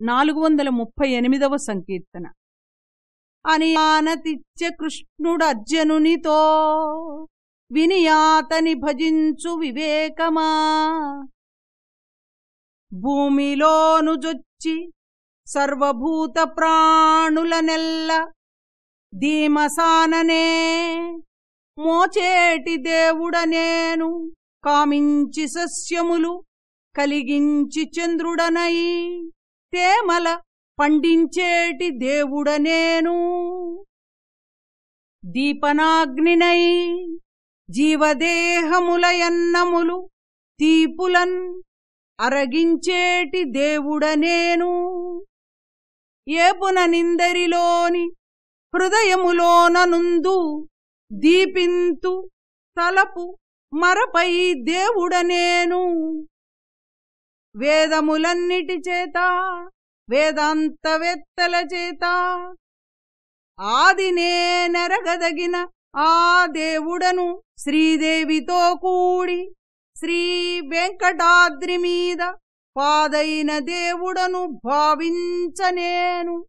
నాలుగు వందల ముప్పై ఎనిమిదవ సంకీర్తన. అని ఆనతిచ్చ కృష్ణుడు అర్జునునితో వినియాతని భజించు వివేకమా. భూమిలోను జొచ్చి సర్వభూత ప్రాణుల నెల్ల ధీమసాననే. మోచేటి దేవుడ నేను కామించి సస్యములు కలిగించి చంద్రుడనై తేమల పండించేటి దేవుడ నేను. దీపనాగ్నినై జీవదేహములయన్నములు తీపులన్ అరగించేటి దేవుడ నేను. ఏపున నిందరిలోని హృదయములోననుందు దీపింతు తలపు మరపై దేవుడనేను వేదములన్నిటి చేత వేదాంతవేత్తల చేత. ఆదినే నరగదగిన ఆ దేవుడను శ్రీదేవితో కూడి శ్రీ వెంకటాద్రి మీద పాదైన దేవుడను భావించనేను.